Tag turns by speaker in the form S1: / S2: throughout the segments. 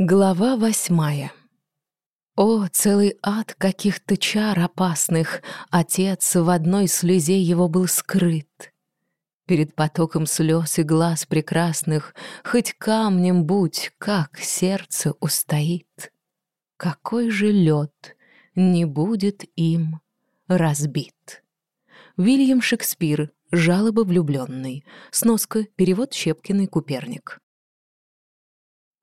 S1: Глава восьмая. О, целый ад каких-то чар опасных! Отец в одной слезе его был скрыт. Перед потоком слез и глаз прекрасных Хоть камнем будь, как сердце устоит. Какой же лед не будет им разбит. Вильям Шекспир, жалоба влюбленный, сноска, перевод Щепкиной Куперник.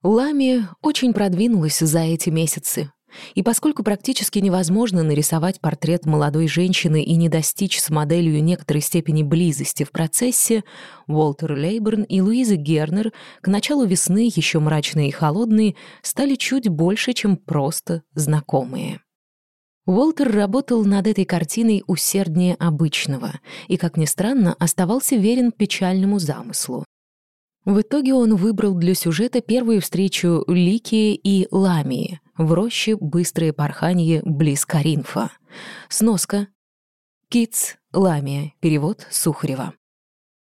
S1: Лами очень продвинулась за эти месяцы. И поскольку практически невозможно нарисовать портрет молодой женщины и не достичь с моделью некоторой степени близости в процессе, Уолтер Лейберн и Луиза Гернер к началу весны, еще мрачные и холодные, стали чуть больше, чем просто знакомые. Уолтер работал над этой картиной усерднее обычного и, как ни странно, оставался верен печальному замыслу. В итоге он выбрал для сюжета первую встречу Ликии и Ламии в роще «Быстрое порхание» близ Каринфа. Сноска. Китс, Ламия, перевод Сухарева.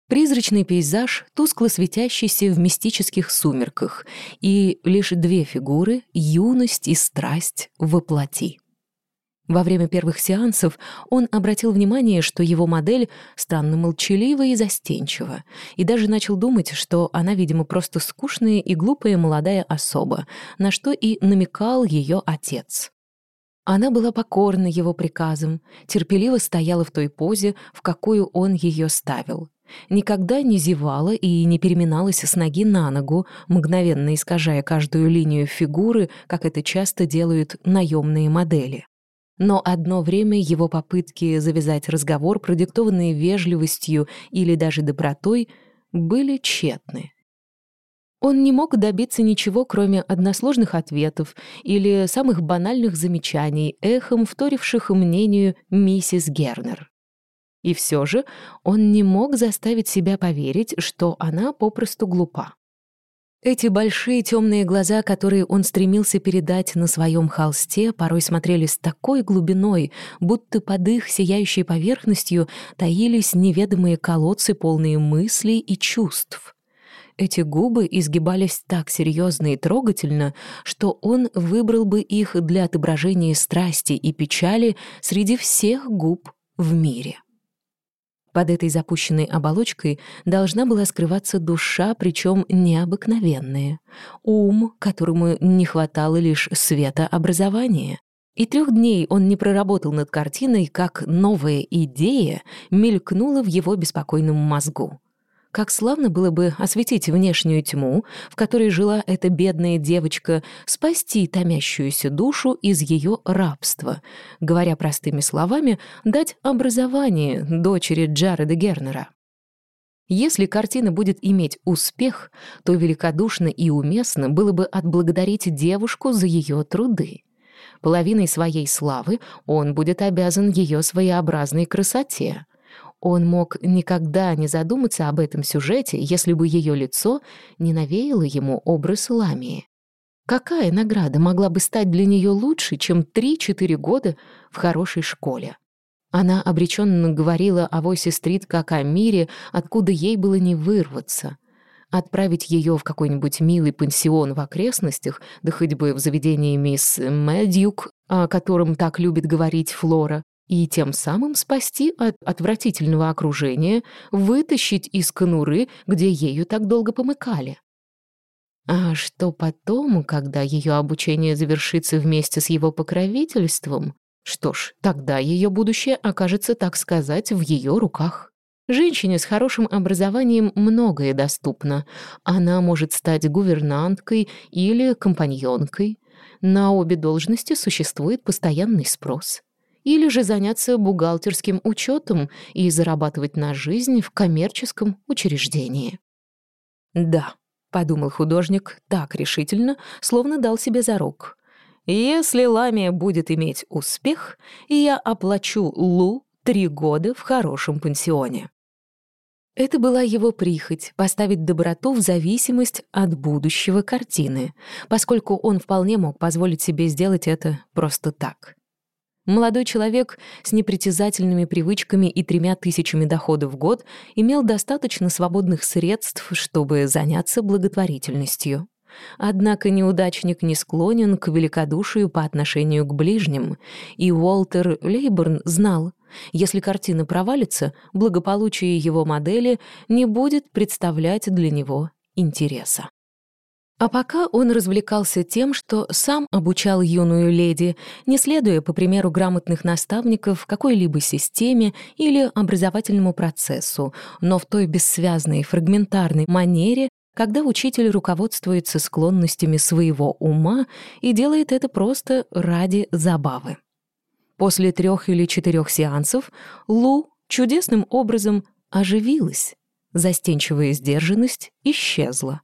S1: Призрачный пейзаж, тускло светящийся в мистических сумерках, и лишь две фигуры — юность и страсть — воплоти. Во время первых сеансов он обратил внимание, что его модель странно молчалива и застенчива, и даже начал думать, что она, видимо, просто скучная и глупая молодая особа, на что и намекал ее отец. Она была покорна его приказам, терпеливо стояла в той позе, в какую он ее ставил. Никогда не зевала и не переминалась с ноги на ногу, мгновенно искажая каждую линию фигуры, как это часто делают наемные модели. Но одно время его попытки завязать разговор, продиктованные вежливостью или даже добротой, были тщетны. Он не мог добиться ничего, кроме односложных ответов или самых банальных замечаний, эхом вторивших мнению миссис Гернер. И все же он не мог заставить себя поверить, что она попросту глупа. Эти большие темные глаза, которые он стремился передать на своем холсте, порой смотрели с такой глубиной, будто под их сияющей поверхностью таились неведомые колодцы, полные мыслей и чувств. Эти губы изгибались так серьезно и трогательно, что он выбрал бы их для отображения страсти и печали среди всех губ в мире. Под этой запущенной оболочкой должна была скрываться душа, причем необыкновенная, ум, которому не хватало лишь света образования. И трех дней он не проработал над картиной, как новая идея мелькнула в его беспокойном мозгу. Как славно было бы осветить внешнюю тьму, в которой жила эта бедная девочка, спасти томящуюся душу из ее рабства. Говоря простыми словами, дать образование дочери Джареда Гернера. Если картина будет иметь успех, то великодушно и уместно было бы отблагодарить девушку за ее труды. Половиной своей славы он будет обязан ее своеобразной красоте. Он мог никогда не задуматься об этом сюжете, если бы ее лицо не навеяло ему образ Ламии. Какая награда могла бы стать для нее лучше, чем 3-4 года в хорошей школе? Она обреченно говорила о Войсе-стрит как о мире, откуда ей было не вырваться. Отправить ее в какой-нибудь милый пансион в окрестностях, да хоть бы в заведении мисс Мэдьюк, о котором так любит говорить Флора, и тем самым спасти от отвратительного окружения, вытащить из конуры, где ею так долго помыкали. А что потом, когда ее обучение завершится вместе с его покровительством? Что ж, тогда ее будущее окажется, так сказать, в ее руках. Женщине с хорошим образованием многое доступно. Она может стать гувернанткой или компаньонкой. На обе должности существует постоянный спрос или же заняться бухгалтерским учетом и зарабатывать на жизнь в коммерческом учреждении. «Да», — подумал художник так решительно, словно дал себе зарок. «Если Ламия будет иметь успех, я оплачу Лу три года в хорошем пансионе». Это была его прихоть — поставить доброту в зависимость от будущего картины, поскольку он вполне мог позволить себе сделать это просто так. Молодой человек с непритязательными привычками и тремя тысячами доходов в год имел достаточно свободных средств, чтобы заняться благотворительностью. Однако неудачник не склонен к великодушию по отношению к ближним, и Уолтер Лейборн знал, если картина провалится, благополучие его модели не будет представлять для него интереса. А пока он развлекался тем, что сам обучал юную леди, не следуя, по примеру грамотных наставников, какой-либо системе или образовательному процессу, но в той бессвязной, фрагментарной манере, когда учитель руководствуется склонностями своего ума и делает это просто ради забавы. После трех или четырех сеансов Лу чудесным образом оживилась. Застенчивая сдержанность исчезла.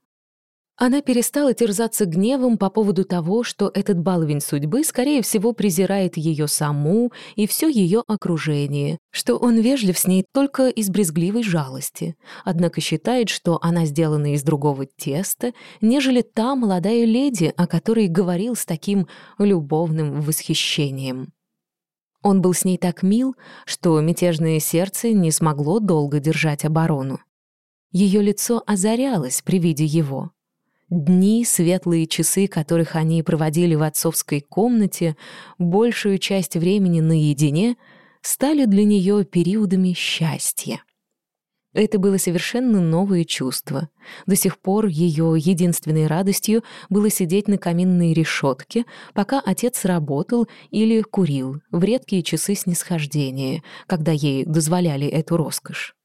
S1: Она перестала терзаться гневом по поводу того, что этот баловень судьбы, скорее всего, презирает ее саму и все ее окружение, что он вежлив с ней только из брезгливой жалости, однако считает, что она сделана из другого теста, нежели та молодая леди, о которой говорил с таким любовным восхищением. Он был с ней так мил, что мятежное сердце не смогло долго держать оборону. Ее лицо озарялось при виде его. Дни, светлые часы, которых они проводили в отцовской комнате, большую часть времени наедине, стали для нее периодами счастья. Это было совершенно новое чувство. До сих пор ее единственной радостью было сидеть на каминной решетке, пока отец работал или курил в редкие часы снисхождения, когда ей дозволяли эту роскошь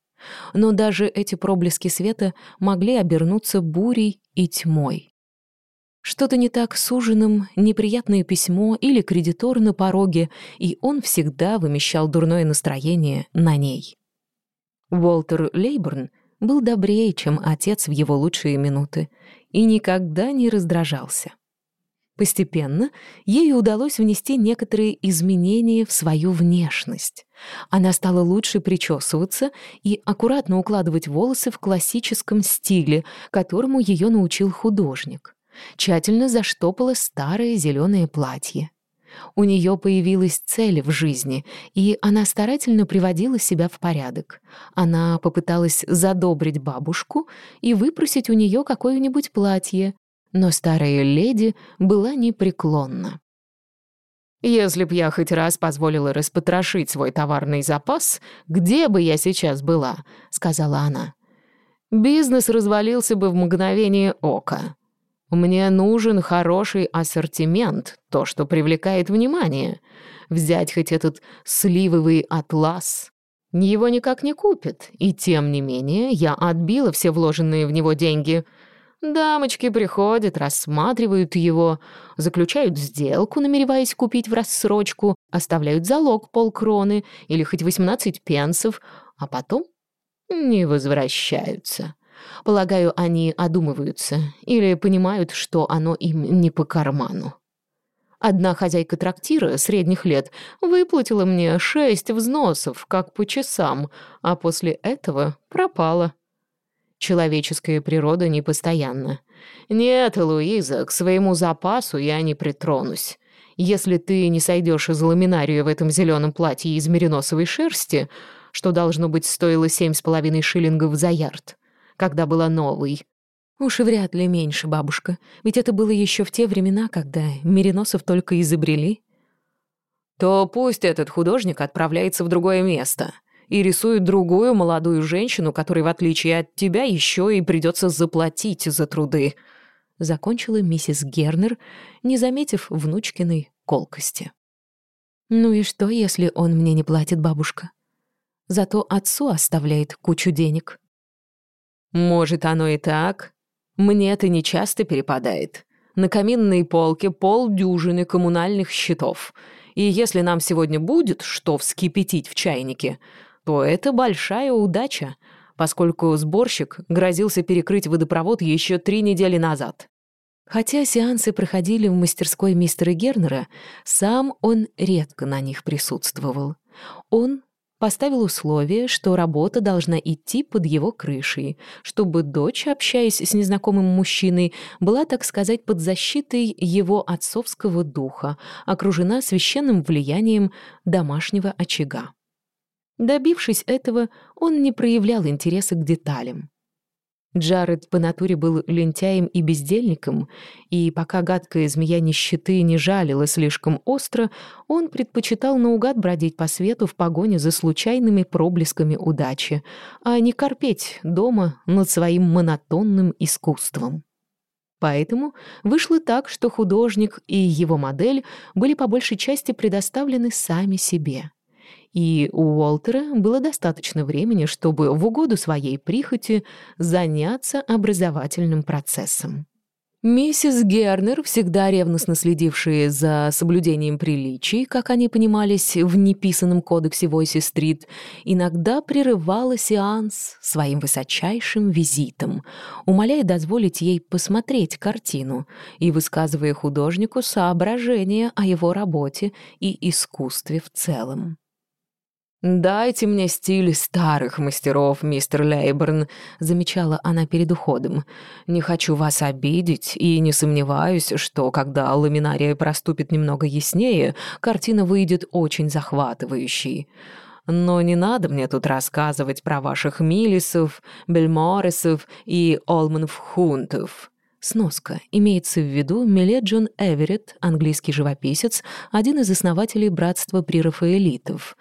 S1: но даже эти проблески света могли обернуться бурей и тьмой. Что-то не так с ужином, неприятное письмо или кредитор на пороге, и он всегда вымещал дурное настроение на ней. Уолтер Лейборн был добрее, чем отец в его лучшие минуты, и никогда не раздражался. Постепенно ей удалось внести некоторые изменения в свою внешность. Она стала лучше причесываться и аккуратно укладывать волосы в классическом стиле, которому ее научил художник. Тщательно заштопала старое зеленое платье. У нее появилась цель в жизни, и она старательно приводила себя в порядок. Она попыталась задобрить бабушку и выпросить у нее какое-нибудь платье, но старая леди была непреклонна. «Если б я хоть раз позволила распотрошить свой товарный запас, где бы я сейчас была?» — сказала она. «Бизнес развалился бы в мгновение ока. Мне нужен хороший ассортимент, то, что привлекает внимание. Взять хоть этот сливовый атлас. Его никак не купят, и тем не менее я отбила все вложенные в него деньги — Дамочки приходят, рассматривают его, заключают сделку, намереваясь купить в рассрочку, оставляют залог полкроны или хоть 18 пенсов, а потом не возвращаются. Полагаю, они одумываются или понимают, что оно им не по карману. Одна хозяйка трактира средних лет выплатила мне шесть взносов, как по часам, а после этого пропала. Человеческая природа непостоянна. Нет, Луиза, к своему запасу я не притронусь. Если ты не сойдешь из ламинария в этом зеленом платье из мериносовой шерсти, что, должно быть, стоило семь с половиной шиллингов за ярд, когда была новой. Уж и вряд ли меньше, бабушка, ведь это было еще в те времена, когда мериносов только изобрели. То пусть этот художник отправляется в другое место — и рисует другую молодую женщину, которой, в отличие от тебя, еще и придется заплатить за труды», — закончила миссис Гернер, не заметив внучкиной колкости. «Ну и что, если он мне не платит, бабушка? Зато отцу оставляет кучу денег». «Может, оно и так. Мне это нечасто перепадает. На каминной полке полдюжины коммунальных счетов. И если нам сегодня будет что вскипятить в чайнике, то это большая удача, поскольку сборщик грозился перекрыть водопровод еще три недели назад. Хотя сеансы проходили в мастерской мистера Гернера, сам он редко на них присутствовал. Он поставил условие, что работа должна идти под его крышей, чтобы дочь, общаясь с незнакомым мужчиной, была, так сказать, под защитой его отцовского духа, окружена священным влиянием домашнего очага. Добившись этого, он не проявлял интереса к деталям. Джаред по натуре был лентяем и бездельником, и пока гадкая змея нищеты не жалила слишком остро, он предпочитал наугад бродить по свету в погоне за случайными проблесками удачи, а не корпеть дома над своим монотонным искусством. Поэтому вышло так, что художник и его модель были по большей части предоставлены сами себе. И у Уолтера было достаточно времени, чтобы в угоду своей прихоти заняться образовательным процессом. Миссис Гернер, всегда ревностно следившая за соблюдением приличий, как они понимались в неписанном кодексе Войси-стрит, иногда прерывала сеанс своим высочайшим визитом, умоляя дозволить ей посмотреть картину и высказывая художнику соображения о его работе и искусстве в целом. «Дайте мне стиль старых мастеров, мистер Лейберн», — замечала она перед уходом. «Не хочу вас обидеть и не сомневаюсь, что, когда ламинария проступит немного яснее, картина выйдет очень захватывающей. Но не надо мне тут рассказывать про ваших Миллисов, Бельморисов и Олманфхунтов». Сноска. Имеется в виду Милет Эверетт, английский живописец, один из основателей братства прерафаэлитов.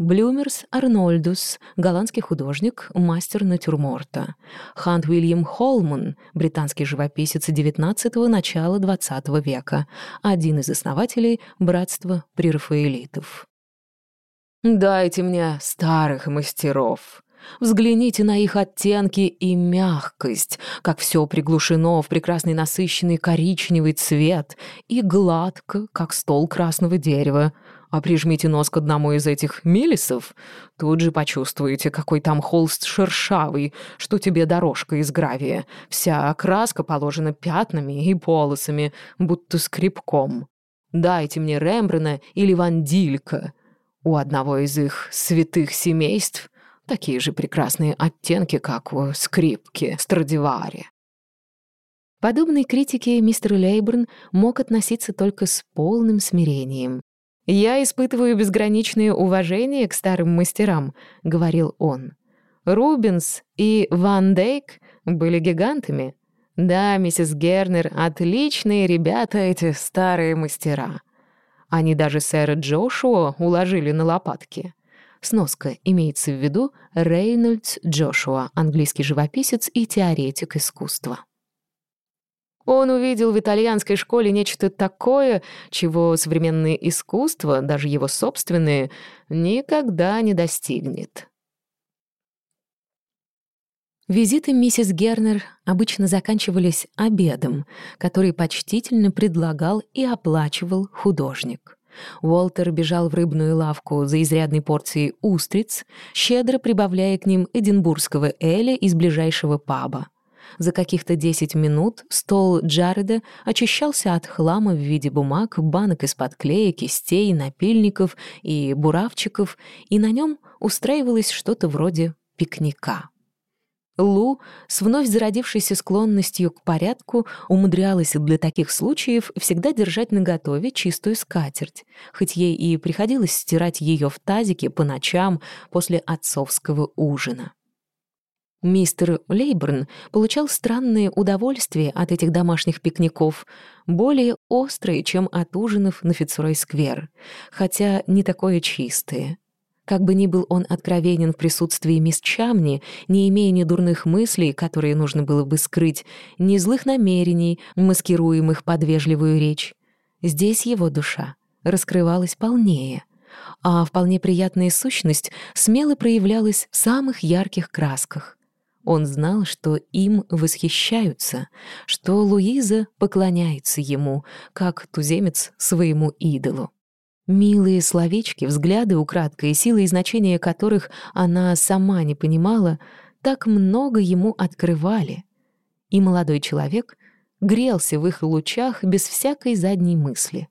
S1: Блюмерс Арнольдус, голландский художник, мастер натюрморта. Хант Уильям Холман, британский живописец XIX – начала XX века, один из основателей братства прерафаэлитов. «Дайте мне старых мастеров», Взгляните на их оттенки и мягкость, как все приглушено в прекрасный насыщенный коричневый цвет и гладко, как стол красного дерева а прижмите нос к одному из этих милисов, тут же почувствуете, какой там холст шершавый, что тебе дорожка из гравия. Вся окраска положена пятнами и полосами, будто скребком. Дайте мне Рембрана или Вандилька. У одного из их святых семейств такие же прекрасные оттенки, как у скрипки Страдивари. Подобной критике мистер Лейберн мог относиться только с полным смирением. «Я испытываю безграничное уважение к старым мастерам», — говорил он. «Рубинс и Ван Дейк были гигантами. Да, миссис Гернер, отличные ребята эти старые мастера. Они даже сэра Джошуа уложили на лопатки». Сноска имеется в виду Рейнольдс Джошуа, английский живописец и теоретик искусства. Он увидел в итальянской школе нечто такое, чего современное искусство, даже его собственное, никогда не достигнет. Визиты миссис Гернер обычно заканчивались обедом, который почтительно предлагал и оплачивал художник. Уолтер бежал в рыбную лавку за изрядной порцией устриц, щедро прибавляя к ним эдинбургского эля из ближайшего паба. За каких-то 10 минут стол Джареда очищался от хлама в виде бумаг, банок из-под клея, кистей, напильников и буравчиков, и на нем устраивалось что-то вроде пикника. Лу, с вновь зародившейся склонностью к порядку, умудрялась для таких случаев всегда держать наготове чистую скатерть, хоть ей и приходилось стирать ее в тазике по ночам после отцовского ужина. Мистер Лейберн получал странные удовольствия от этих домашних пикников, более острые, чем от ужинов на Фицрой-сквер, хотя не такое чистое. Как бы ни был он откровенен в присутствии мисс Чамни, не имея ни дурных мыслей, которые нужно было бы скрыть, ни злых намерений, маскируемых под вежливую речь, здесь его душа раскрывалась полнее — а вполне приятная сущность смело проявлялась в самых ярких красках. Он знал, что им восхищаются, что Луиза поклоняется ему, как туземец своему идолу. Милые словечки, взгляды украдкой, силы и значения которых она сама не понимала, так много ему открывали. И молодой человек грелся в их лучах без всякой задней мысли.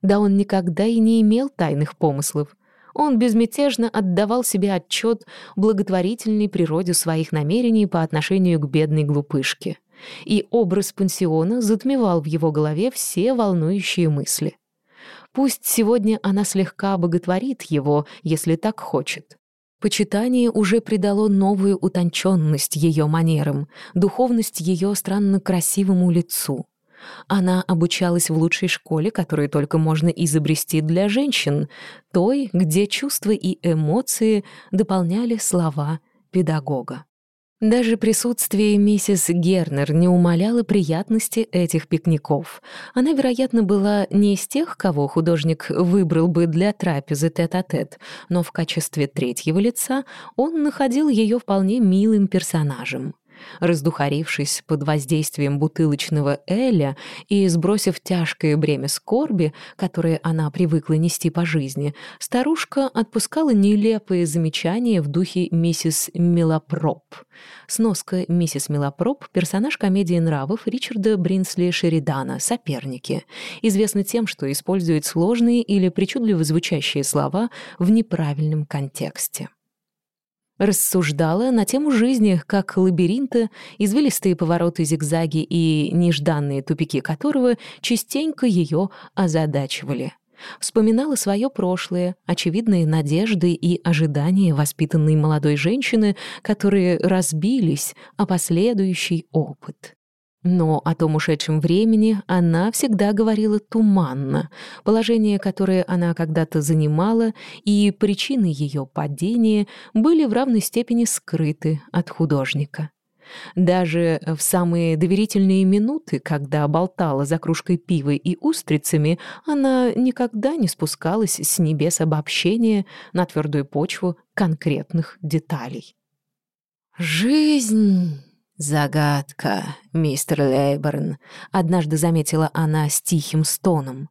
S1: Да он никогда и не имел тайных помыслов. Он безмятежно отдавал себе отчет благотворительной природе своих намерений по отношению к бедной глупышке. И образ пансиона затмевал в его голове все волнующие мысли. Пусть сегодня она слегка боготворит его, если так хочет. Почитание уже придало новую утонченность ее манерам, духовность ее странно красивому лицу. Она обучалась в лучшей школе, которую только можно изобрести для женщин, той, где чувства и эмоции дополняли слова педагога. Даже присутствие миссис Гернер не умаляло приятности этих пикников. Она, вероятно, была не из тех, кого художник выбрал бы для трапезы тет-а-тет, -тет, но в качестве третьего лица он находил ее вполне милым персонажем. Раздухарившись под воздействием бутылочного Эля и сбросив тяжкое бремя скорби, которое она привыкла нести по жизни, старушка отпускала нелепые замечания в духе миссис Милопроп. Сноска «Миссис Милопроп» — персонаж комедии нравов Ричарда Бринсли Шеридана «Соперники». Известный тем, что использует сложные или причудливо звучащие слова в неправильном контексте рассуждала на тему жизни, как лабиринта, извилистые повороты зигзаги и нежданные тупики которого частенько ее озадачивали. Вспоминала свое прошлое, очевидные надежды и ожидания воспитанной молодой женщины, которые разбились о последующий опыт. Но о том ушедшем времени она всегда говорила туманно. Положение, которое она когда-то занимала, и причины ее падения были в равной степени скрыты от художника. Даже в самые доверительные минуты, когда болтала за кружкой пива и устрицами, она никогда не спускалась с небес обобщения на твердую почву конкретных деталей. «Жизнь!» «Загадка, мистер Лейберн», — однажды заметила она с тихим стоном.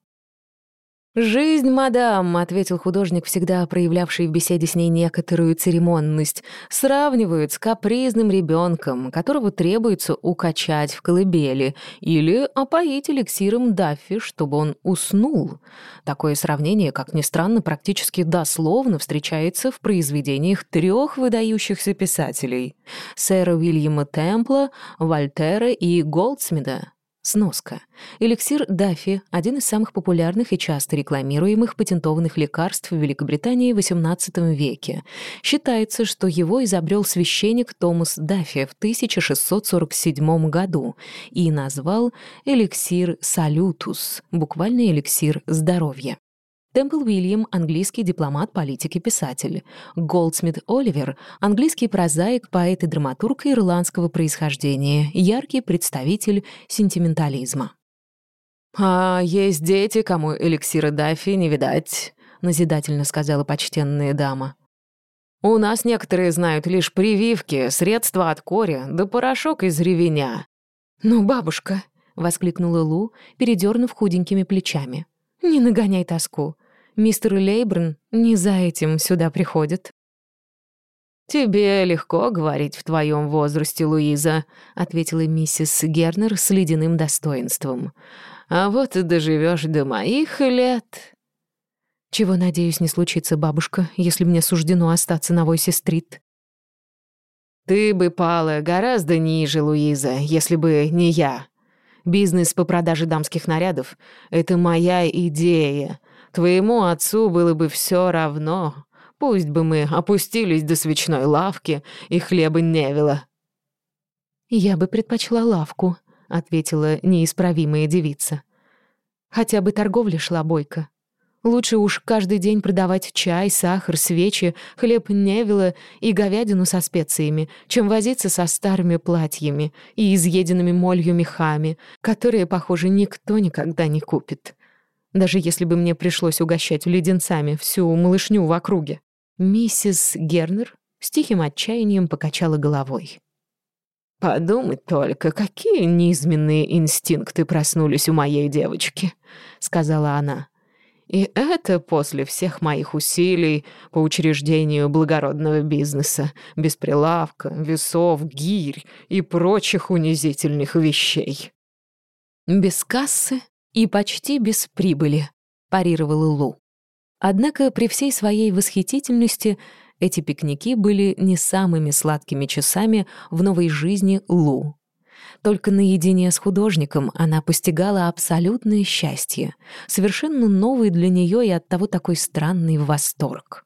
S1: «Жизнь, мадам», — ответил художник, всегда проявлявший в беседе с ней некоторую церемонность, «сравнивают с капризным ребенком, которого требуется укачать в колыбели, или опоить эликсиром Даффи, чтобы он уснул. Такое сравнение, как ни странно, практически дословно встречается в произведениях трех выдающихся писателей — сэра Уильяма Темпла, Вольтера и Голдсмида. Сноска. Эликсир Даффи – один из самых популярных и часто рекламируемых патентованных лекарств в Великобритании в XVIII веке. Считается, что его изобрел священник Томас Даффи в 1647 году и назвал эликсир «Салютус», буквально эликсир здоровья. Темпл Уильям — английский дипломат, политик и писатель. Голдсмит Оливер — английский прозаик, поэт и драматург ирландского происхождения, яркий представитель сентиментализма. «А есть дети, кому эликсира Даффи не видать», — назидательно сказала почтенная дама. «У нас некоторые знают лишь прививки, средства от кори, да порошок из ревеня». «Ну, бабушка», — воскликнула Лу, передернув худенькими плечами. «Не нагоняй тоску. Мистер Лейбрн не за этим сюда приходит». «Тебе легко говорить в твоем возрасте, Луиза», — ответила миссис Гернер с ледяным достоинством. «А вот и доживешь до моих лет». «Чего, надеюсь, не случится, бабушка, если мне суждено остаться на Войсе-стрит?» «Ты бы пала гораздо ниже, Луиза, если бы не я. Бизнес по продаже дамских нарядов — это моя идея, Твоему отцу было бы все равно. Пусть бы мы опустились до свечной лавки и хлеба Невилла». «Я бы предпочла лавку», — ответила неисправимая девица. «Хотя бы торговля шла бойко. Лучше уж каждый день продавать чай, сахар, свечи, хлеб Невилла и говядину со специями, чем возиться со старыми платьями и изъеденными молью мехами, которые, похоже, никто никогда не купит даже если бы мне пришлось угощать леденцами всю малышню в округе. Миссис Гернер с тихим отчаянием покачала головой. «Подумать только, какие низменные инстинкты проснулись у моей девочки», — сказала она. «И это после всех моих усилий по учреждению благородного бизнеса, без прилавка, весов, гирь и прочих унизительных вещей». Без кассы «И почти без прибыли», — парировала Лу. Однако при всей своей восхитительности эти пикники были не самыми сладкими часами в новой жизни Лу. Только наедине с художником она постигала абсолютное счастье, совершенно новый для нее и оттого такой странный восторг.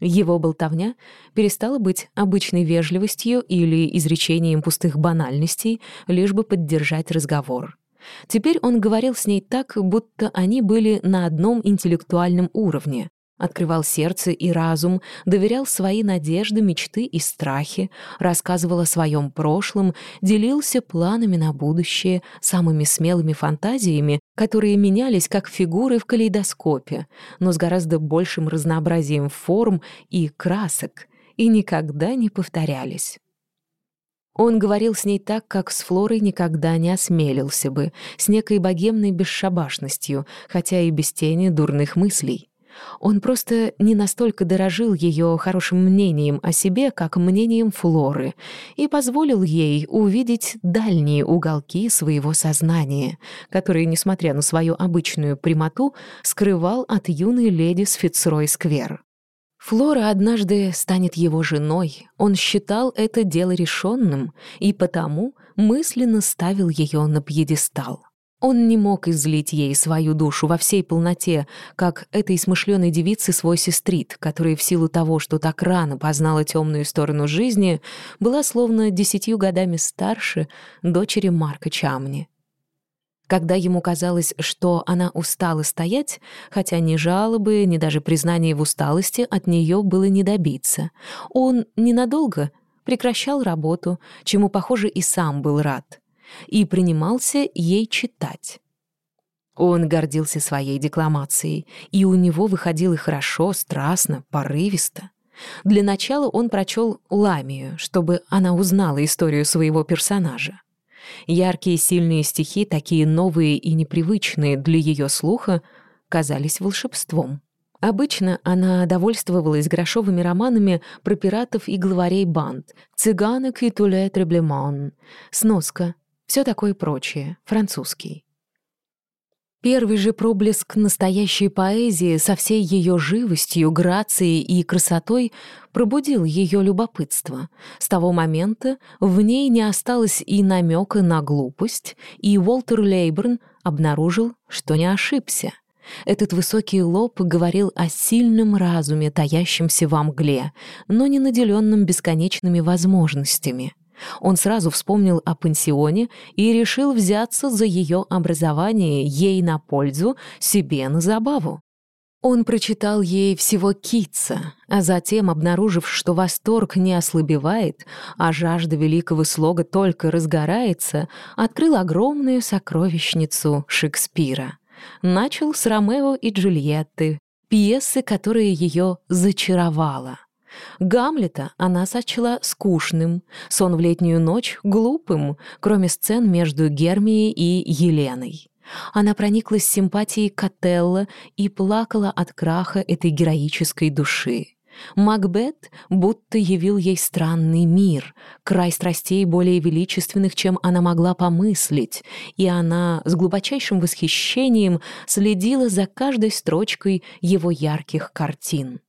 S1: Его болтовня перестала быть обычной вежливостью или изречением пустых банальностей, лишь бы поддержать разговор. Теперь он говорил с ней так, будто они были на одном интеллектуальном уровне, Открывал сердце и разум, доверял свои надежды, мечты и страхи, рассказывал о своем прошлом, делился планами на будущее, самыми смелыми фантазиями, которые менялись как фигуры в калейдоскопе, но с гораздо большим разнообразием форм и красок, и никогда не повторялись. Он говорил с ней так, как с Флорой никогда не осмелился бы, с некой богемной бесшабашностью, хотя и без тени дурных мыслей. Он просто не настолько дорожил ее хорошим мнением о себе, как мнением Флоры, и позволил ей увидеть дальние уголки своего сознания, которые, несмотря на свою обычную прямоту, скрывал от юной леди с Фицрой-сквер. Флора однажды станет его женой, он считал это дело решенным и потому мысленно ставил ее на пьедестал. Он не мог излить ей свою душу во всей полноте, как этой смышленой девице свой сестрит, которая в силу того, что так рано познала темную сторону жизни, была словно десятью годами старше дочери Марка Чамни. Когда ему казалось, что она устала стоять, хотя ни жалобы, ни даже признания в усталости от нее было не добиться, он ненадолго прекращал работу, чему, похоже, и сам был рад — и принимался ей читать. Он гордился своей декламацией, и у него выходило хорошо, страстно, порывисто. Для начала он прочел «Ламию», чтобы она узнала историю своего персонажа. Яркие сильные стихи, такие новые и непривычные для ее слуха, казались волшебством. Обычно она довольствовалась грошовыми романами про пиратов и главарей банд, цыганок и туле треблемон, сноска, все такое прочее, французский. Первый же проблеск настоящей поэзии со всей ее живостью, грацией и красотой пробудил ее любопытство. С того момента в ней не осталось и намека на глупость, и Уолтер Лейберн обнаружил, что не ошибся. Этот высокий лоб говорил о сильном разуме, таящемся во мгле, но не наделенном бесконечными возможностями — он сразу вспомнил о пансионе и решил взяться за ее образование ей на пользу, себе на забаву. Он прочитал ей всего Китса, а затем, обнаружив, что восторг не ослабевает, а жажда великого слога только разгорается, открыл огромную сокровищницу Шекспира. Начал с «Ромео и Джульетты», пьесы, которая ее зачаровала. Гамлета она сочла скучным, сон в летнюю ночь — глупым, кроме сцен между Гермией и Еленой. Она прониклась симпатией к Отелло и плакала от краха этой героической души. Макбет будто явил ей странный мир, край страстей более величественных, чем она могла помыслить, и она с глубочайшим восхищением следила за каждой строчкой его ярких картин.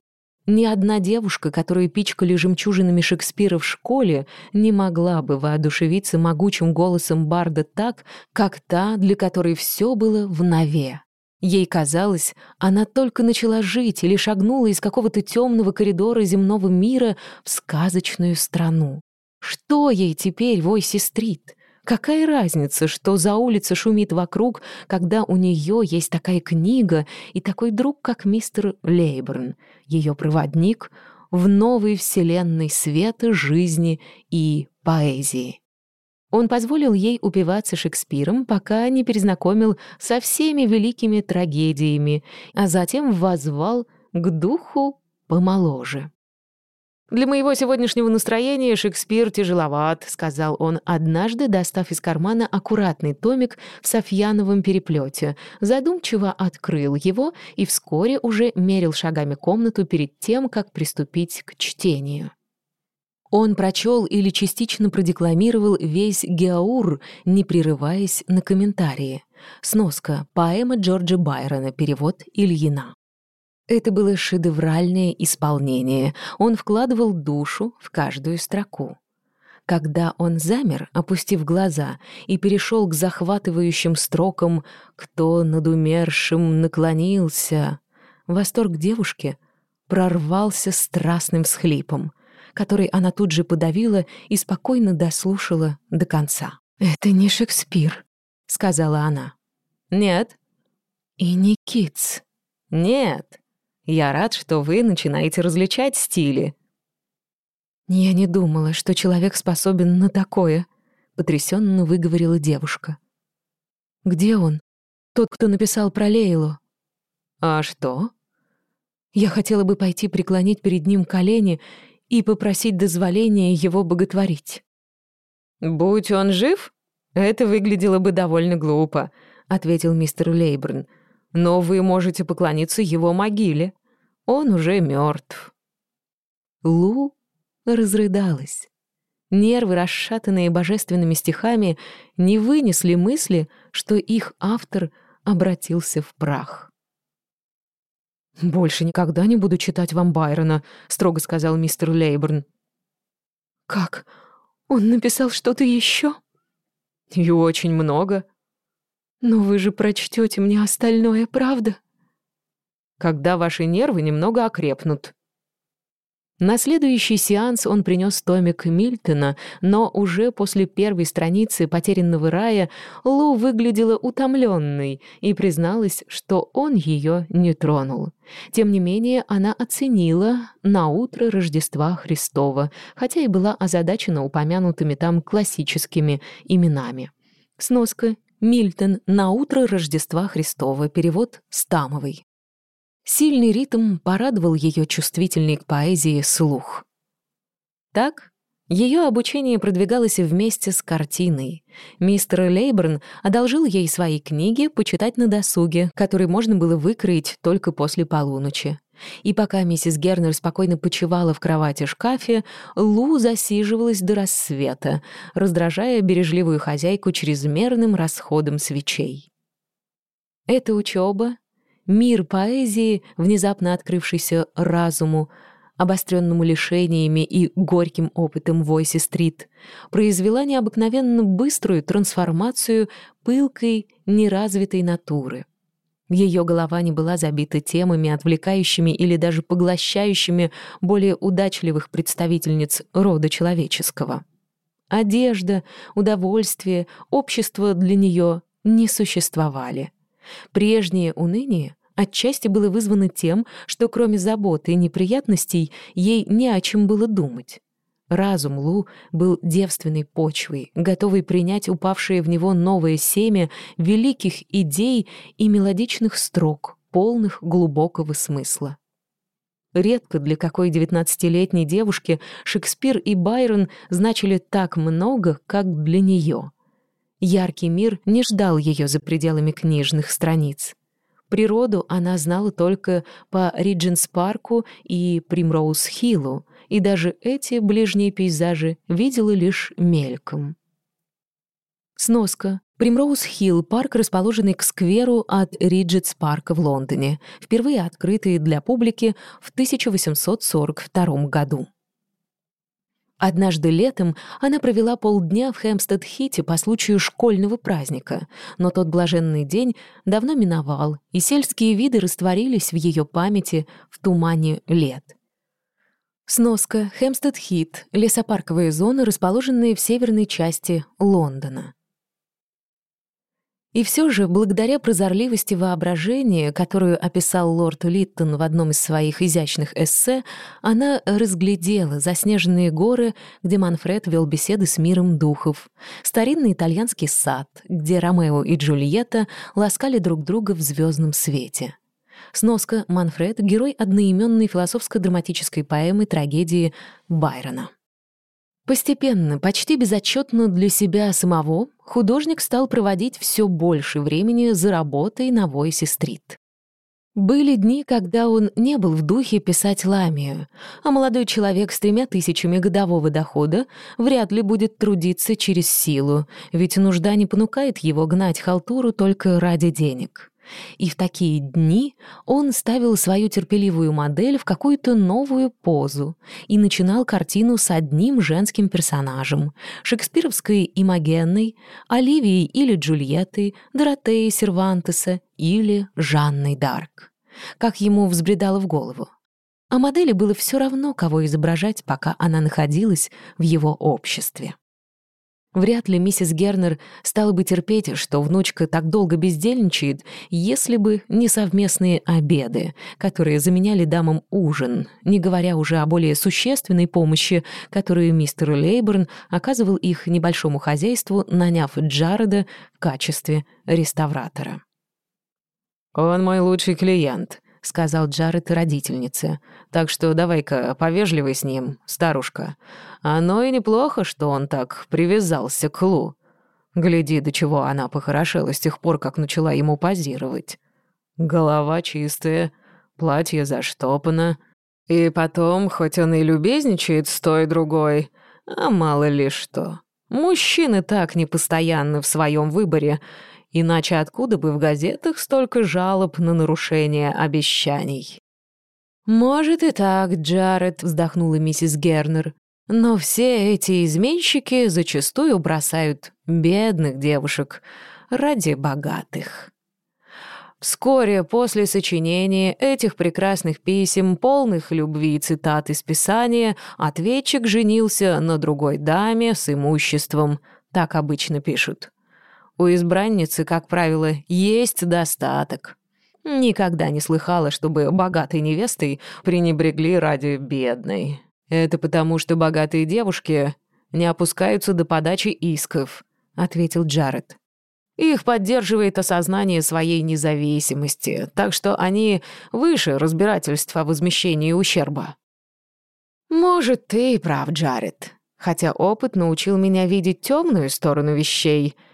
S1: Ни одна девушка, которую пичкали жемчужинами Шекспира в школе, не могла бы воодушевиться могучим голосом Барда так, как та, для которой все было в нове. Ей казалось, она только начала жить или шагнула из какого-то темного коридора земного мира в сказочную страну. Что ей теперь вой сестрит? Какая разница, что за улица шумит вокруг, когда у нее есть такая книга и такой друг, как мистер Лейберн, ее проводник в новой вселенной света, жизни и поэзии. Он позволил ей упиваться Шекспиром, пока не перезнакомил со всеми великими трагедиями, а затем возвал к духу помоложе. «Для моего сегодняшнего настроения Шекспир тяжеловат», — сказал он однажды, достав из кармана аккуратный томик в софьяновом переплете, задумчиво открыл его и вскоре уже мерил шагами комнату перед тем, как приступить к чтению. Он прочел или частично продекламировал весь Геаур, не прерываясь на комментарии. Сноска. Поэма Джорджа Байрона. Перевод Ильина. Это было шедевральное исполнение. Он вкладывал душу в каждую строку. Когда он замер, опустив глаза, и перешел к захватывающим строкам «Кто над умершим наклонился», восторг девушки прорвался страстным всхлипом, который она тут же подавила и спокойно дослушала до конца. «Это не Шекспир», — сказала она.
S2: «Нет».
S1: «И не Китс».
S2: «Нет. Я рад, что вы начинаете различать стили».
S1: «Я не думала, что человек способен на такое», — потрясенно выговорила девушка. «Где он? Тот, кто написал про Лейлу?»
S2: «А что?»
S1: «Я хотела бы пойти преклонить перед ним колени и попросить дозволения его боготворить».
S2: «Будь он жив, это выглядело бы довольно глупо», — ответил мистер Лейберн. «Но вы можете поклониться его могиле. Он уже мертв.
S1: Лу разрыдалась. Нервы, расшатанные божественными стихами, не вынесли мысли, что их автор обратился в прах. «Больше никогда не буду читать вам Байрона», — строго сказал мистер Лейберн. «Как? Он написал что-то еще?
S2: «И очень много».
S1: «Но вы же прочтете мне остальное, правда?»
S2: «Когда ваши нервы немного окрепнут»,
S1: на следующий сеанс он принес томик Мильтона, но уже после первой страницы «Потерянного рая» Лу выглядела утомленной и призналась, что он ее не тронул. Тем не менее, она оценила на утро Рождества Христова, хотя и была озадачена упомянутыми там классическими именами. Сноска Мильтон на утро Рождества Христова. Перевод Стамовый. Сильный ритм порадовал ее чувствительный к поэзии слух. Так, ее обучение продвигалось вместе с картиной. Мистер Лейберн одолжил ей свои книги почитать на досуге, которые можно было выкроить только после полуночи. И пока миссис Гернер спокойно почивала в кровати-шкафе, Лу засиживалась до рассвета, раздражая бережливую хозяйку чрезмерным расходом свечей. Эта учеба Мир поэзии, внезапно открывшийся разуму, обостренному лишениями и горьким опытом Войси-стрит, произвела необыкновенно быструю трансформацию пылкой, неразвитой натуры. Ее голова не была забита темами, отвлекающими или даже поглощающими более удачливых представительниц рода человеческого. Одежда, удовольствие, общество для нее не существовали. Прежнее уныние отчасти было вызвано тем, что кроме забот и неприятностей ей не о чем было думать. Разум Лу был девственной почвой, готовой принять упавшее в него новое семя великих идей и мелодичных строк, полных глубокого смысла. Редко для какой девятнадцатилетней девушки Шекспир и Байрон значили так много, как для нее. Яркий мир не ждал ее за пределами книжных страниц. Природу она знала только по Ридженс-парку и Примроуз-хиллу, и даже эти ближние пейзажи видела лишь мельком. Сноска. Примроуз-хилл — парк, расположенный к скверу от Риджетс-парка в Лондоне, впервые открытый для публики в 1842 году. Однажды летом она провела полдня в Хэмпстед-Хите по случаю школьного праздника, но тот блаженный день давно миновал, и сельские виды растворились в ее памяти в тумане лет. Сноска Хэмпстед-Хит — лесопарковые зоны, расположенные в северной части Лондона. И все же, благодаря прозорливости воображения, которую описал лорд Литтон в одном из своих изящных эссе, она разглядела заснеженные горы, где Манфред вел беседы с миром духов, старинный итальянский сад, где Ромео и Джульетта ласкали друг друга в звездном свете. Сноска «Манфред» — герой одноименной философско-драматической поэмы трагедии Байрона. Постепенно, почти безотчетно для себя самого, художник стал проводить все больше времени за работой на Войси-стрит. Были дни, когда он не был в духе писать ламию, а молодой человек с тремя тысячами годового дохода вряд ли будет трудиться через силу, ведь нужда не понукает его гнать халтуру только ради денег. И в такие дни он ставил свою терпеливую модель в какую-то новую позу и начинал картину с одним женским персонажем — шекспировской Имогенной, Оливией или Джульеттой, Доротеей Сервантеса или Жанной Дарк. Как ему взбредало в голову. а модели было все равно, кого изображать, пока она находилась в его обществе. Вряд ли миссис Гернер стала бы терпеть, что внучка так долго бездельничает, если бы не совместные обеды, которые заменяли дамам ужин, не говоря уже о более существенной помощи, которую мистер Лейборн оказывал их небольшому хозяйству, наняв Джареда в качестве реставратора.
S2: «Он мой лучший клиент», — сказал Джаред родительнице. «Так что давай-ка повежливай с ним, старушка. Оно и неплохо, что он так привязался к Лу. Гляди, до чего она похорошела с тех пор, как начала ему позировать. Голова чистая, платье заштопано. И потом, хоть он и любезничает с той другой, а мало ли что. Мужчины так непостоянны в своем выборе, Иначе откуда бы в газетах столько жалоб на нарушение обещаний?
S1: «Может и так, Джаред», — вздохнула миссис Гернер. «Но все эти изменщики зачастую бросают бедных девушек ради богатых». Вскоре после сочинения этих прекрасных писем, полных любви и цитат из Писания, ответчик женился на другой даме с имуществом. Так обычно пишут. У избранницы, как правило, есть достаток. Никогда не слыхала, чтобы богатой невестой пренебрегли ради бедной. Это потому, что богатые девушки не опускаются до подачи исков, ответил Джаред. Их поддерживает осознание своей независимости, так что они выше разбирательств о возмещении ущерба. Может, ты и прав, Джаред. Хотя опыт научил меня видеть темную сторону вещей —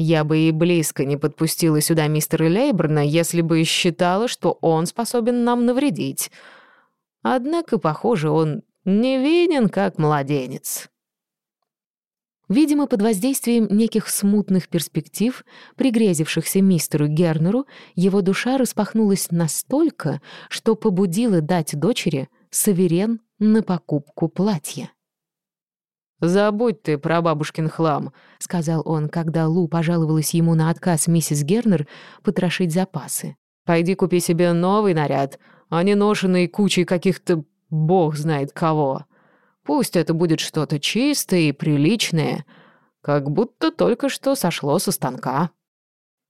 S1: я бы и близко не подпустила сюда мистера Лейберна, если бы считала, что он способен нам навредить. Однако, похоже, он невинен, как младенец. Видимо, под воздействием неких смутных перспектив, пригрезившихся мистеру Гернеру, его душа распахнулась настолько, что побудила дать дочери саверен на покупку платья.
S2: «Забудь ты про бабушкин хлам», — сказал он, когда Лу пожаловалась ему на отказ миссис Гернер потрошить запасы. «Пойди купи себе новый наряд, а не ношенный кучей каких-то бог знает кого. Пусть это будет что-то чистое и приличное, как будто только что сошло со станка».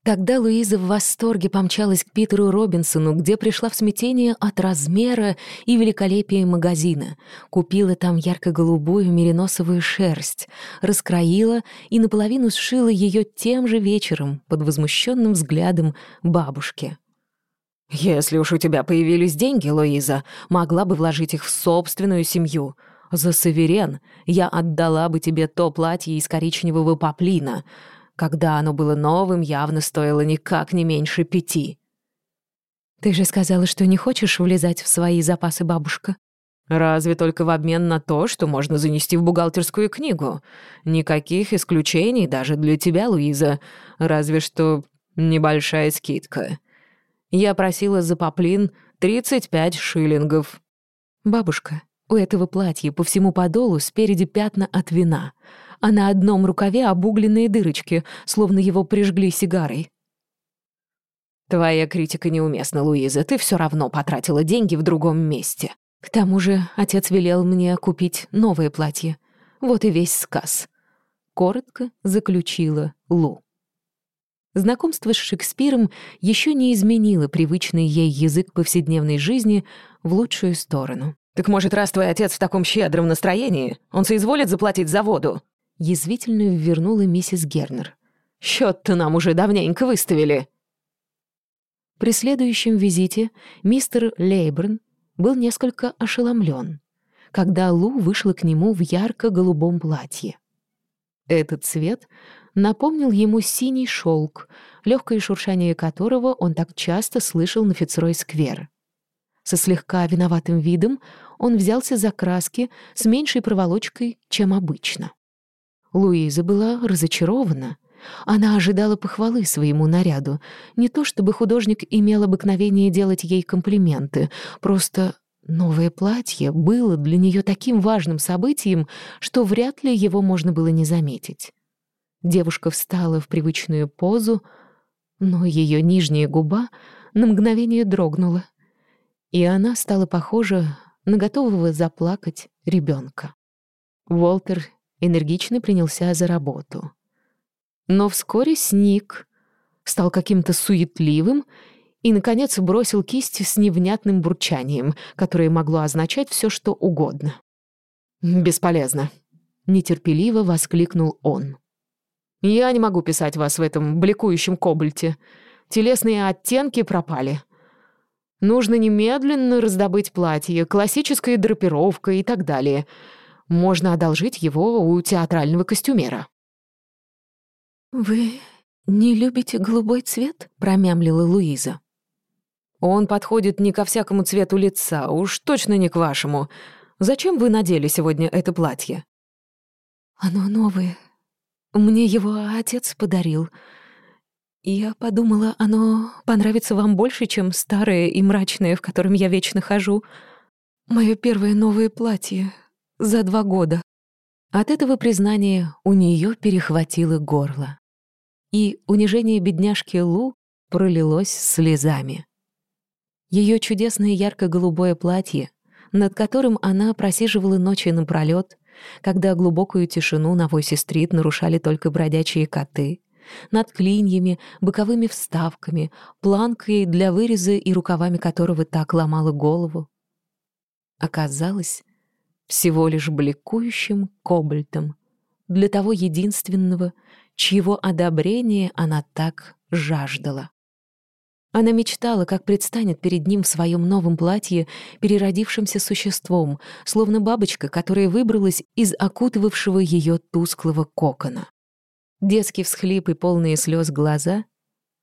S1: Тогда Луиза в восторге помчалась к Питеру Робинсону, где пришла в смятение от размера и великолепия магазина. Купила там ярко-голубую мериносовую шерсть, раскроила и наполовину сшила ее тем же вечером под возмущенным взглядом бабушки.
S2: «Если уж у тебя появились деньги, Луиза, могла бы вложить их в собственную семью. За саверен я отдала бы тебе то платье из коричневого поплина», когда оно было новым, явно стоило никак не меньше пяти.
S1: «Ты же сказала, что не хочешь влезать в свои запасы, бабушка?»
S2: «Разве только в обмен на то, что можно занести в бухгалтерскую книгу. Никаких исключений даже для тебя, Луиза. Разве что небольшая скидка. Я просила за поплин 35 шиллингов».
S1: «Бабушка, у этого платья по всему подолу спереди пятна от вина а на одном рукаве обугленные дырочки, словно его прижгли сигарой.
S2: «Твоя критика неуместна, Луиза. Ты все равно потратила деньги в другом месте».
S1: К тому же отец велел мне купить новое платье. Вот и весь сказ. Коротко заключила Лу. Знакомство с Шекспиром еще не изменило привычный ей язык повседневной жизни в лучшую сторону.
S2: «Так может, раз твой отец в таком щедром настроении, он соизволит заплатить за воду?»
S1: Язвительно ввернула миссис Гернер.
S2: «Счет-то нам уже давненько выставили».
S1: При следующем визите мистер Лейберн был несколько ошеломлен, когда Лу вышла к нему в ярко-голубом платье. Этот цвет напомнил ему синий шелк, легкое шуршание которого он так часто слышал на Фицрой-сквер. Со слегка виноватым видом он взялся за краски с меньшей проволочкой, чем обычно. Луиза была разочарована. Она ожидала похвалы своему наряду. Не то чтобы художник имел обыкновение делать ей комплименты, просто новое платье было для нее таким важным событием, что вряд ли его можно было не заметить. Девушка встала в привычную позу, но ее нижняя губа на мгновение дрогнула. И она стала похожа на готового заплакать ребенка. Уолтер энергично принялся за работу. Но вскоре сник, стал каким-то суетливым и, наконец, бросил кисть с невнятным бурчанием, которое могло означать все, что угодно. «Бесполезно», — нетерпеливо воскликнул он. «Я не могу писать вас в этом бликующем кобальте. Телесные оттенки пропали. Нужно немедленно раздобыть платье, классическая драпировка и так далее. Можно одолжить его у театрального костюмера».
S2: «Вы не любите голубой цвет?» — промямлила Луиза.
S1: «Он подходит не ко всякому цвету лица, уж точно не к вашему. Зачем вы надели сегодня это платье?»
S2: «Оно новое. Мне его отец подарил. Я подумала, оно понравится вам больше, чем старое и мрачное, в котором я вечно хожу. Моё первое новое платье за два года».
S1: От этого признания у неё перехватило горло. И унижение бедняжки Лу пролилось слезами. Её чудесное ярко-голубое платье над которым она просиживала ночи напролёт, когда глубокую тишину на Войси-стрит нарушали только бродячие коты, над клиньями, боковыми вставками, планкой для выреза и рукавами которого так ломала голову. Оказалось всего лишь бликующим кобальтом для того единственного, чьего одобрения она так жаждала. Она мечтала, как предстанет перед ним в своем новом платье переродившимся существом, словно бабочка, которая выбралась из окутывавшего ее тусклого кокона. Детский всхлип и полные слез глаза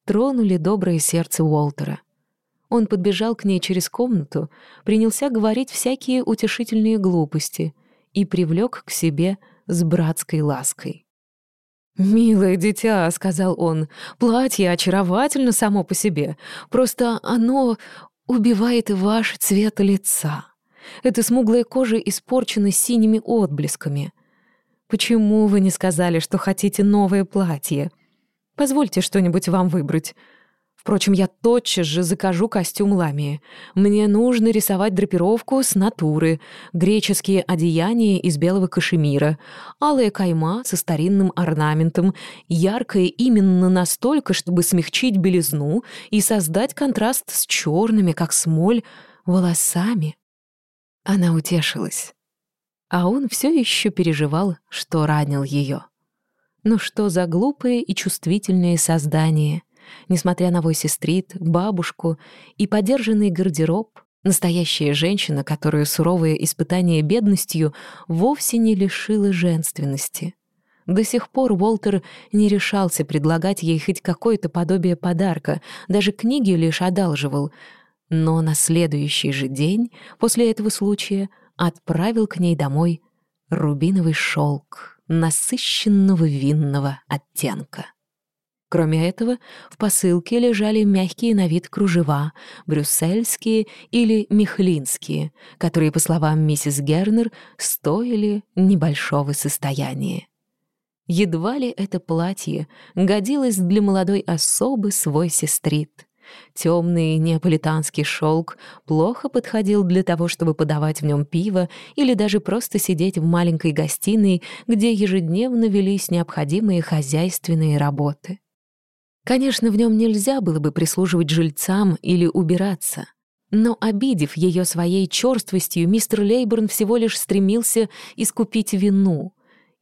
S1: тронули доброе сердце Уолтера. Он подбежал к ней через комнату, принялся говорить всякие утешительные глупости и привлек к себе с братской лаской.
S2: «Милое дитя», — сказал он, — «платье очаровательно само по себе. Просто оно убивает ваш цвет лица. Эта смуглая кожа испорчена синими отблесками. Почему вы не сказали, что хотите новое платье? Позвольте что-нибудь вам выбрать. Впрочем, я тотчас же закажу костюм ламии. Мне нужно рисовать драпировку с натуры, греческие одеяния из белого кашемира, алая кайма со старинным орнаментом, яркая именно настолько, чтобы смягчить белизну и создать контраст с черными, как смоль, волосами. Она утешилась. А он все еще переживал, что ранил ее. Ну что за глупое и чувствительное создание — Несмотря на Войси-стрит, бабушку и подержанный гардероб, настоящая женщина, которую суровое испытание бедностью вовсе не лишило женственности. До сих пор Уолтер не решался предлагать ей хоть какое-то подобие подарка, даже книги лишь одалживал, но на следующий же день после этого случая отправил к ней домой рубиновый шелк насыщенного винного оттенка. Кроме этого, в посылке лежали мягкие на вид кружева, брюссельские или михлинские, которые, по словам миссис Гернер, стоили небольшого состояния. Едва ли это платье годилось для молодой особы свой сестрит. Темный неаполитанский шелк плохо подходил для того, чтобы подавать в нем пиво или даже просто сидеть в маленькой гостиной, где ежедневно велись необходимые хозяйственные работы. Конечно, в нем нельзя было бы прислуживать жильцам или убираться. Но, обидев ее своей черствостью, мистер Лейборн всего лишь стремился искупить вину,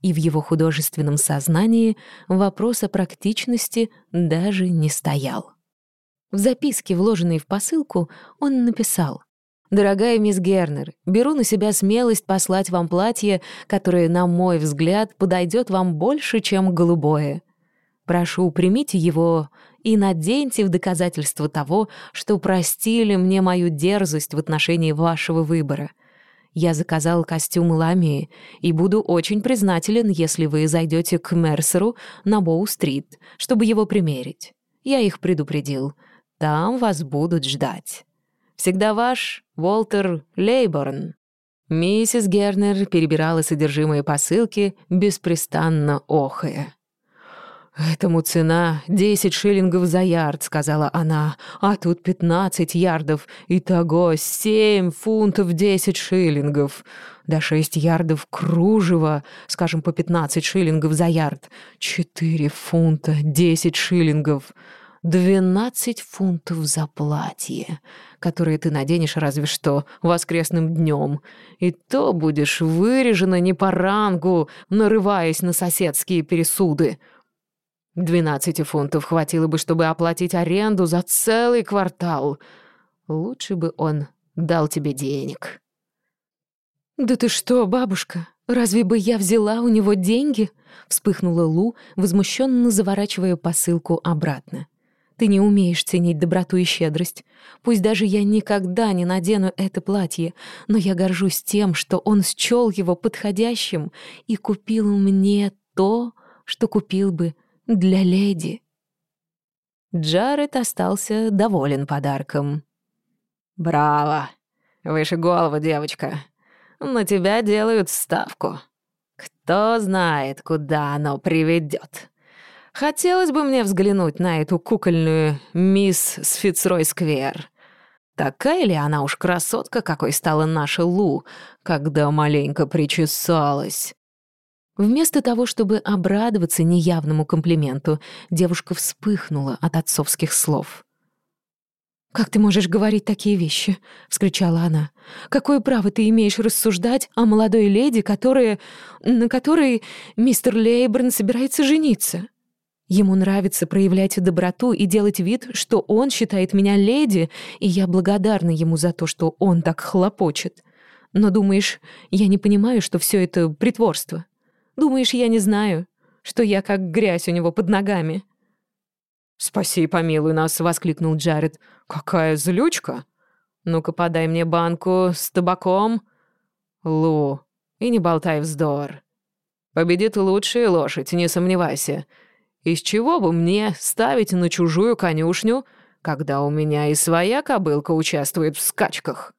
S2: и в его художественном сознании вопрос о практичности даже не стоял. В записке, вложенной в посылку, он написал «Дорогая мисс Гернер, беру на себя смелость послать вам платье, которое, на мой взгляд, подойдет вам больше, чем голубое. Прошу, примите его и наденьте в доказательство того, что простили мне мою дерзость в отношении вашего выбора. Я заказал костюм Ламии и буду очень признателен, если вы зайдете к Мерсеру на Боу-стрит, чтобы его примерить. Я их предупредил. Там вас будут ждать. Всегда ваш Уолтер Лейборн. Миссис Гернер перебирала содержимое посылки, беспрестанно охая. «Этому цена десять шиллингов за ярд», — сказала она, «а тут пятнадцать ярдов, итого семь фунтов десять шиллингов. Да шесть ярдов кружева, скажем, по пятнадцать шиллингов за ярд, четыре фунта десять шиллингов». Двенадцать фунтов за платье, которое ты наденешь разве что воскресным днем. И то будешь вырежена не по рангу, нарываясь на соседские пересуды. Двенадцати фунтов хватило бы, чтобы оплатить аренду за целый квартал. Лучше бы он дал тебе денег».
S1: «Да ты что, бабушка, разве бы я взяла у него деньги?» Вспыхнула Лу, возмущенно заворачивая посылку обратно. «Ты не умеешь ценить доброту и щедрость. Пусть даже я никогда не надену это платье, но я горжусь тем, что он счёл его подходящим и купил мне то, что купил бы для леди».
S2: Джаред остался доволен подарком. «Браво! Выше голову, девочка. На тебя делают ставку. Кто знает, куда оно приведет. Хотелось бы мне взглянуть на эту кукольную мисс с Фицрой-сквер. Такая ли она уж красотка, какой стала наша Лу, когда маленько причесалась?»
S1: Вместо того, чтобы обрадоваться неявному комплименту, девушка вспыхнула от отцовских слов. «Как ты можешь говорить такие вещи?» — вскричала она. «Какое право ты имеешь рассуждать о молодой леди, которая... на которой мистер Лейберн собирается жениться? Ему нравится проявлять доброту и делать вид, что он считает меня леди, и я благодарна ему за то, что он так хлопочет. Но думаешь, я не понимаю, что все это притворство?» Думаешь, я не знаю, что я как грязь у него под ногами?»
S2: «Спаси помилуй нас!» — воскликнул Джаред. «Какая злючка! Ну-ка подай мне банку с табаком. Лу, и не болтай вздор. Победит лучшая лошадь, не сомневайся. Из чего бы мне ставить на чужую конюшню, когда у меня и своя кобылка участвует в скачках?»